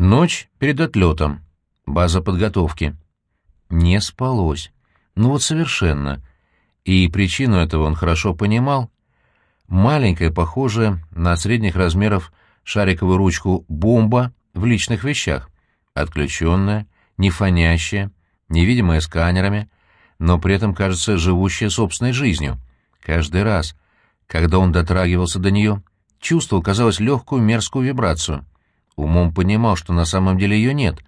Ночь перед отлетом. База подготовки. Не спалось. Ну вот совершенно. И причину этого он хорошо понимал. Маленькая, похожая на средних размеров шариковую ручку бомба в личных вещах. Отключенная, не фонящая, невидимая сканерами, но при этом, кажется, живущая собственной жизнью. Каждый раз, когда он дотрагивался до нее, чувствовал, казалось, легкую мерзкую вибрацию. Умом понимал, что на самом деле ее нет,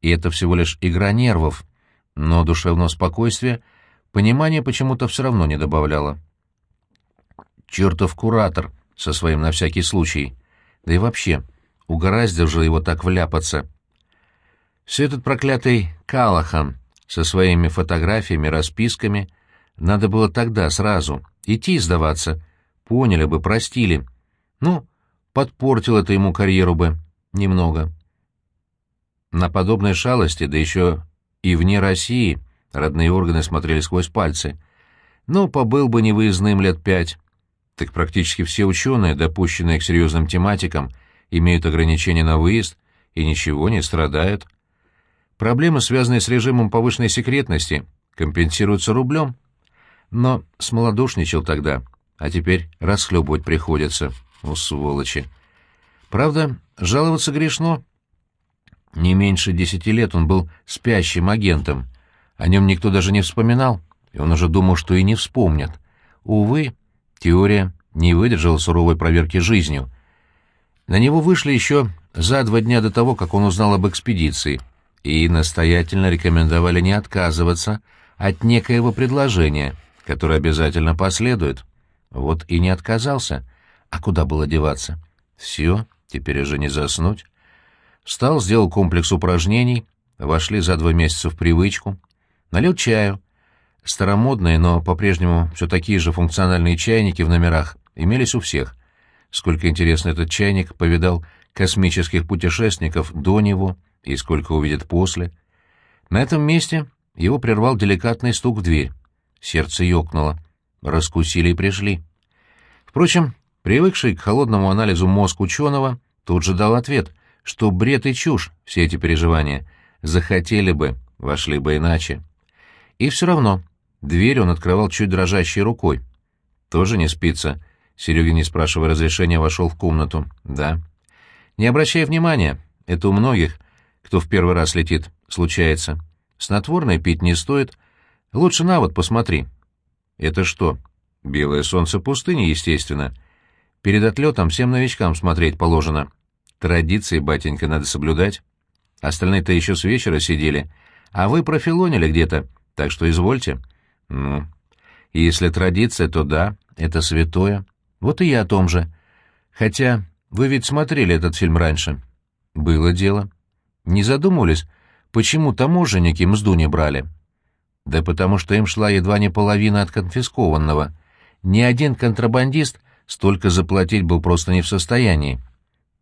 и это всего лишь игра нервов, но душевного спокойствия понимание почему-то все равно не добавляло. Чертов куратор со своим на всякий случай. Да и вообще, угораздил же его так вляпаться. Все этот проклятый Калахан со своими фотографиями, расписками, надо было тогда, сразу, идти сдаваться. Поняли бы, простили. Ну, подпортил это ему карьеру бы. Немного. На подобной шалости, да еще и вне России, родные органы смотрели сквозь пальцы. Но побыл бы невыездным лет пять. Так практически все ученые, допущенные к серьезным тематикам, имеют ограничения на выезд и ничего не страдают. Проблемы, связанные с режимом повышенной секретности, компенсируются рублем. Но смолодушничал тогда, а теперь расхлебывать приходится. О, сволочи! Правда, жаловаться грешно. Не меньше десяти лет он был спящим агентом. О нем никто даже не вспоминал, и он уже думал, что и не вспомнят. Увы, теория не выдержала суровой проверки жизнью. На него вышли еще за два дня до того, как он узнал об экспедиции, и настоятельно рекомендовали не отказываться от некоего предложения, которое обязательно последует. Вот и не отказался. А куда было деваться? Все, теперь уже не заснуть. Встал, сделал комплекс упражнений, вошли за два месяца в привычку. Налил чаю. Старомодные, но по-прежнему все такие же функциональные чайники в номерах имелись у всех. Сколько, интересно, этот чайник повидал космических путешественников до него и сколько увидит после. На этом месте его прервал деликатный стук в дверь. Сердце ёкнуло. Раскусили и пришли. Впрочем, Привыкший к холодному анализу мозг ученого тут же дал ответ, что бред и чушь все эти переживания. Захотели бы, вошли бы иначе. И все равно дверь он открывал чуть дрожащей рукой. «Тоже не спится?» Серега, не спрашивая разрешения, вошел в комнату. «Да». «Не обращай внимания. Это у многих, кто в первый раз летит, случается. Снотворное пить не стоит. Лучше на вот посмотри». «Это что?» «Белое солнце пустыни, естественно». Перед отлетом всем новичкам смотреть положено. Традиции, батенька, надо соблюдать. Остальные-то еще с вечера сидели, а вы профилонили где-то, так что извольте. Ну, если традиция, то да, это святое. Вот и я о том же. Хотя вы ведь смотрели этот фильм раньше. Было дело. Не задумывались, почему таможенники мзду не брали? Да потому что им шла едва не половина от конфискованного. Ни один контрабандист столько заплатить был просто не в состоянии.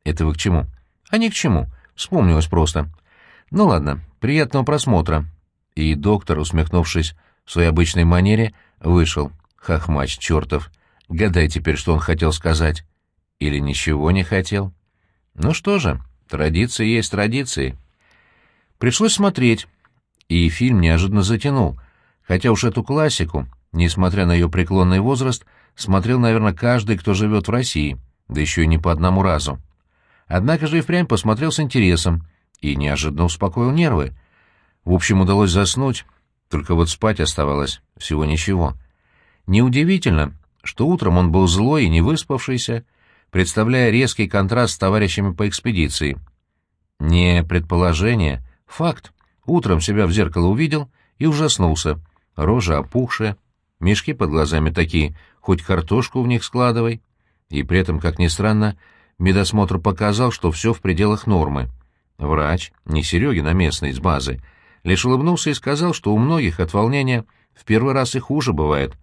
Это вы к чему? А ни к чему. Вспомнилось просто. Ну ладно, приятного просмотра. И доктор, усмехнувшись в своей обычной манере, вышел. Хохмач чертов. Гадай теперь, что он хотел сказать. Или ничего не хотел. Ну что же, традиции есть традиции. Пришлось смотреть. И фильм неожиданно затянул. Хотя уж эту классику, несмотря на ее преклонный возраст, смотрел, наверное, каждый, кто живет в России, да еще и не по одному разу. Однако же и впрямь посмотрел с интересом и неожиданно успокоил нервы. В общем, удалось заснуть, только вот спать оставалось всего ничего. Неудивительно, что утром он был злой и не выспавшийся, представляя резкий контраст с товарищами по экспедиции. Не предположение, факт. Утром себя в зеркало увидел и ужаснулся. Рожа опухшая, мешки под глазами такие, хоть картошку в них складывай. И при этом, как ни странно, медосмотр показал, что все в пределах нормы. Врач, не Серегин, а местный, из базы, лишь улыбнулся и сказал, что у многих от волнения в первый раз и хуже бывает.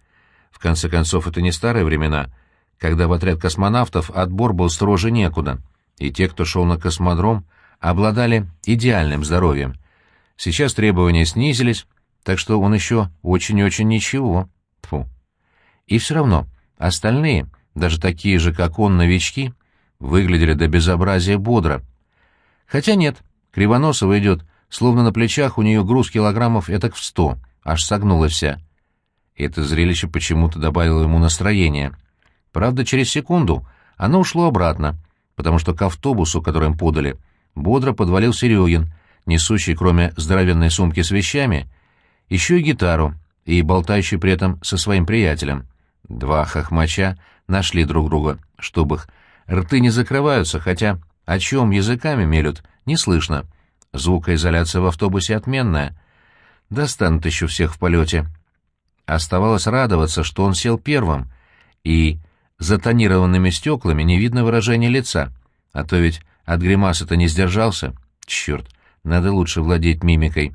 В конце концов, это не старые времена, когда в отряд космонавтов отбор был строже некуда, и те, кто шел на космодром, обладали идеальным здоровьем. Сейчас требования снизились, так что он еще очень-очень ничего. И все равно остальные, даже такие же, как он, новички, выглядели до безобразия бодро. Хотя нет, Кривоносова идет, словно на плечах у нее груз килограммов этак в сто, аж согнулась вся. Это зрелище почему-то добавило ему настроение. Правда, через секунду оно ушло обратно, потому что к автобусу, который им подали, бодро подвалил Серегин, несущий, кроме здоровенной сумки с вещами, еще и гитару, и болтающий при этом со своим приятелем. Два хохмача нашли друг друга, чтобы их рты не закрываются, хотя о чем языками мелют, не слышно. Звукоизоляция в автобусе отменная. Достанут еще всех в полете. Оставалось радоваться, что он сел первым, и за тонированными стеклами не видно выражения лица, а то ведь от гримасы-то не сдержался. Черт, надо лучше владеть мимикой.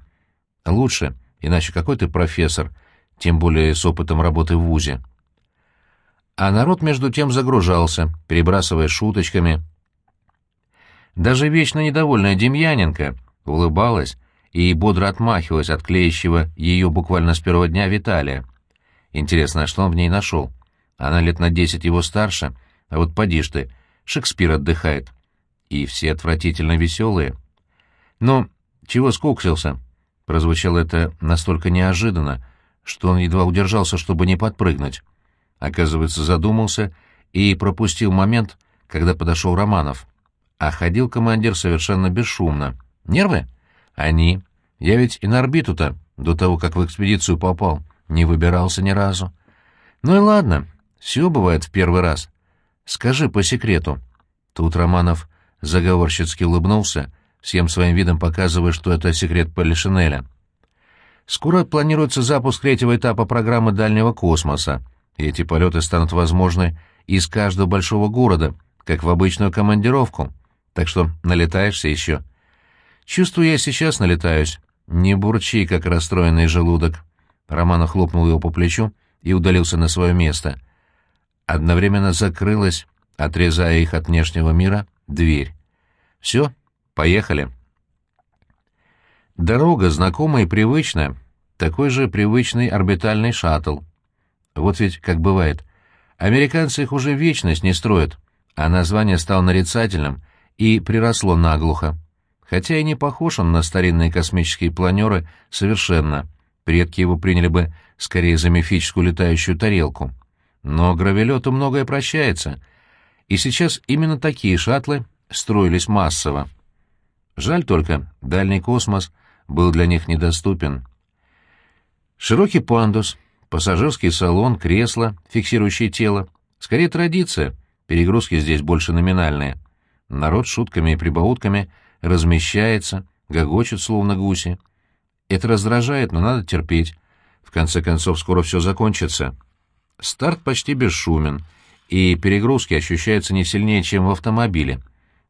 Лучше, иначе какой ты профессор, тем более с опытом работы в ВУЗе. А народ между тем загружался, перебрасывая шуточками. Даже вечно недовольная Демьяненко улыбалась и бодро отмахивалась от клеящего ее буквально с первого дня Виталия. Интересно, что он в ней нашел? Она лет на десять его старше, а вот поди ж ты, Шекспир отдыхает. И все отвратительно веселые. Но чего скуксился? Прозвучало это настолько неожиданно, что он едва удержался, чтобы не подпрыгнуть. Оказывается, задумался и пропустил момент, когда подошел Романов. А ходил командир совершенно бесшумно. Нервы? Они. Я ведь и на орбиту-то, до того, как в экспедицию попал, не выбирался ни разу. Ну и ладно, все бывает в первый раз. Скажи по секрету. Тут Романов заговорщицки улыбнулся, всем своим видом показывая, что это секрет Полишинеля. Скоро планируется запуск третьего этапа программы дальнего космоса, и эти полеты станут возможны из каждого большого города, как в обычную командировку. Так что налетаешься еще. Чувствую, я сейчас налетаюсь. Не бурчи, как расстроенный желудок. Романов хлопнул его по плечу и удалился на свое место. Одновременно закрылась, отрезая их от внешнего мира, дверь. «Все, поехали». Дорога знакомая и привычная, такой же привычный орбитальный шаттл. Вот ведь как бывает. Американцы их уже вечность не строят, а название стало нарицательным и приросло наглухо. Хотя и не похож он на старинные космические планеры совершенно. Предки его приняли бы скорее за мифическую летающую тарелку. Но гравелету многое прощается, и сейчас именно такие шаттлы строились массово. Жаль только, дальний космос был для них недоступен. Широкий пандус, пассажирский салон, кресло, фиксирующее тело. Скорее традиция, перегрузки здесь больше номинальные. Народ шутками и прибаутками размещается, гогочет словно гуси. Это раздражает, но надо терпеть. В конце концов, скоро все закончится. Старт почти бесшумен, и перегрузки ощущаются не сильнее, чем в автомобиле.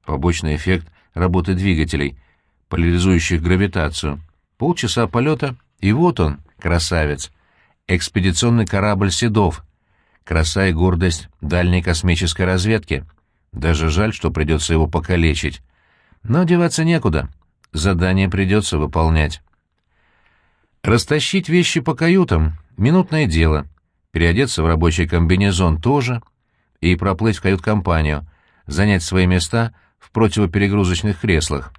Побочный эффект работы двигателей, поляризующих гравитацию. Полчаса полета, и вот он, красавец. Экспедиционный корабль «Седов». Краса и гордость дальней космической разведки. Даже жаль, что придется его покалечить. Но деваться некуда. Задание придется выполнять. Растащить вещи по каютам — минутное дело. Переодеться в рабочий комбинезон тоже. И проплыть в кают-компанию, занять свои места в противоперегрузочных креслах.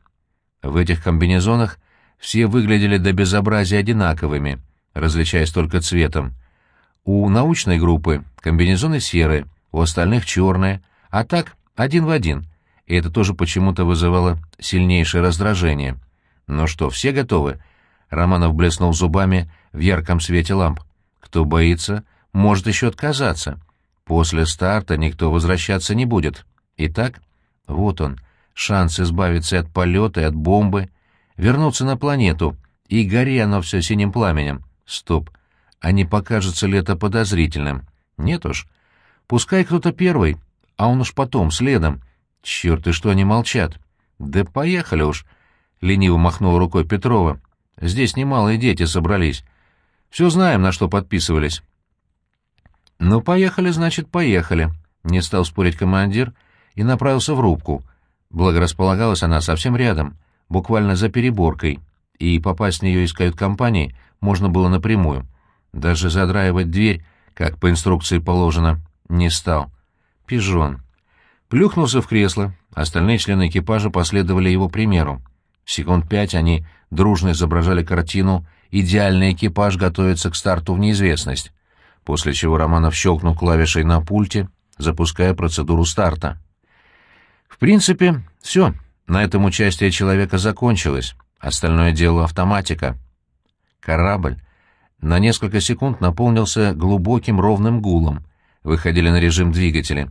В этих комбинезонах все выглядели до безобразия одинаковыми, различаясь только цветом. У научной группы комбинезоны серые, у остальных черные, а так один в один, и это тоже почему-то вызывало сильнейшее раздражение. «Ну что, все готовы?» Романов блеснул зубами в ярком свете ламп. «Кто боится, может еще отказаться. После старта никто возвращаться не будет. Итак, вот он, шанс избавиться от полета и от бомбы, вернуться на планету, и гори оно все синим пламенем. Стоп, а не покажется ли это подозрительным? Нет уж. Пускай кто-то первый, а он уж потом, следом. Черт, и что они молчат? Да поехали уж, — лениво махнул рукой Петрова. Здесь немалые дети собрались. Все знаем, на что подписывались. «Ну, поехали, значит, поехали», — не стал спорить командир и направился в рубку. Благо располагалась она совсем рядом, буквально за переборкой, и попасть в нее из кают-компании можно было напрямую. Даже задраивать дверь, как по инструкции положено, не стал. Пижон. Плюхнулся в кресло, остальные члены экипажа последовали его примеру. Секунд пять они дружно изображали картину «Идеальный экипаж готовится к старту в неизвестность», после чего Романов щелкнул клавишей на пульте, запуская процедуру старта. В принципе, все. На этом участие человека закончилось. Остальное дело автоматика. Корабль на несколько секунд наполнился глубоким ровным гулом. Выходили на режим двигателя.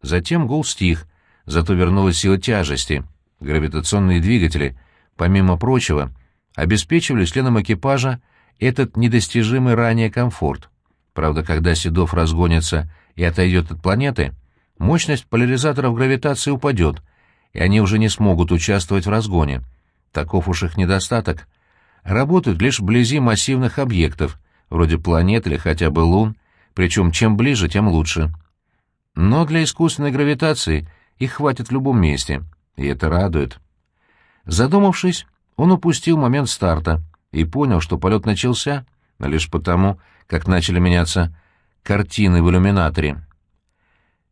Затем гул стих, зато вернулась сила тяжести. Гравитационные двигатели, помимо прочего, обеспечивали членам экипажа этот недостижимый ранее комфорт. Правда, когда Седов разгонится и отойдет от планеты, мощность поляризаторов гравитации упадет, и они уже не смогут участвовать в разгоне. Таков уж их недостаток. Работают лишь вблизи массивных объектов, вроде планет или хотя бы лун, причем чем ближе, тем лучше. Но для искусственной гравитации их хватит в любом месте, и это радует. Задумавшись, он упустил момент старта и понял, что полет начался лишь потому, как начали меняться картины в иллюминаторе.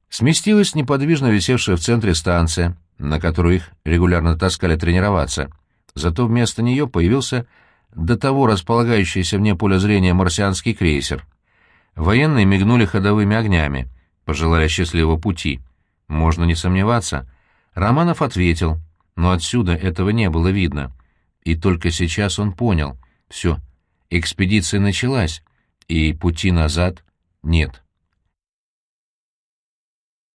Сместилась неподвижно висевшая в центре станция, на которую их регулярно таскали тренироваться. Зато вместо нее появился до того располагающийся вне поля зрения марсианский крейсер. Военные мигнули ходовыми огнями, пожелали счастливого пути. Можно не сомневаться. Романов ответил, но отсюда этого не было видно. И только сейчас он понял. Все, экспедиция началась, и пути назад нет.